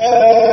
Uh...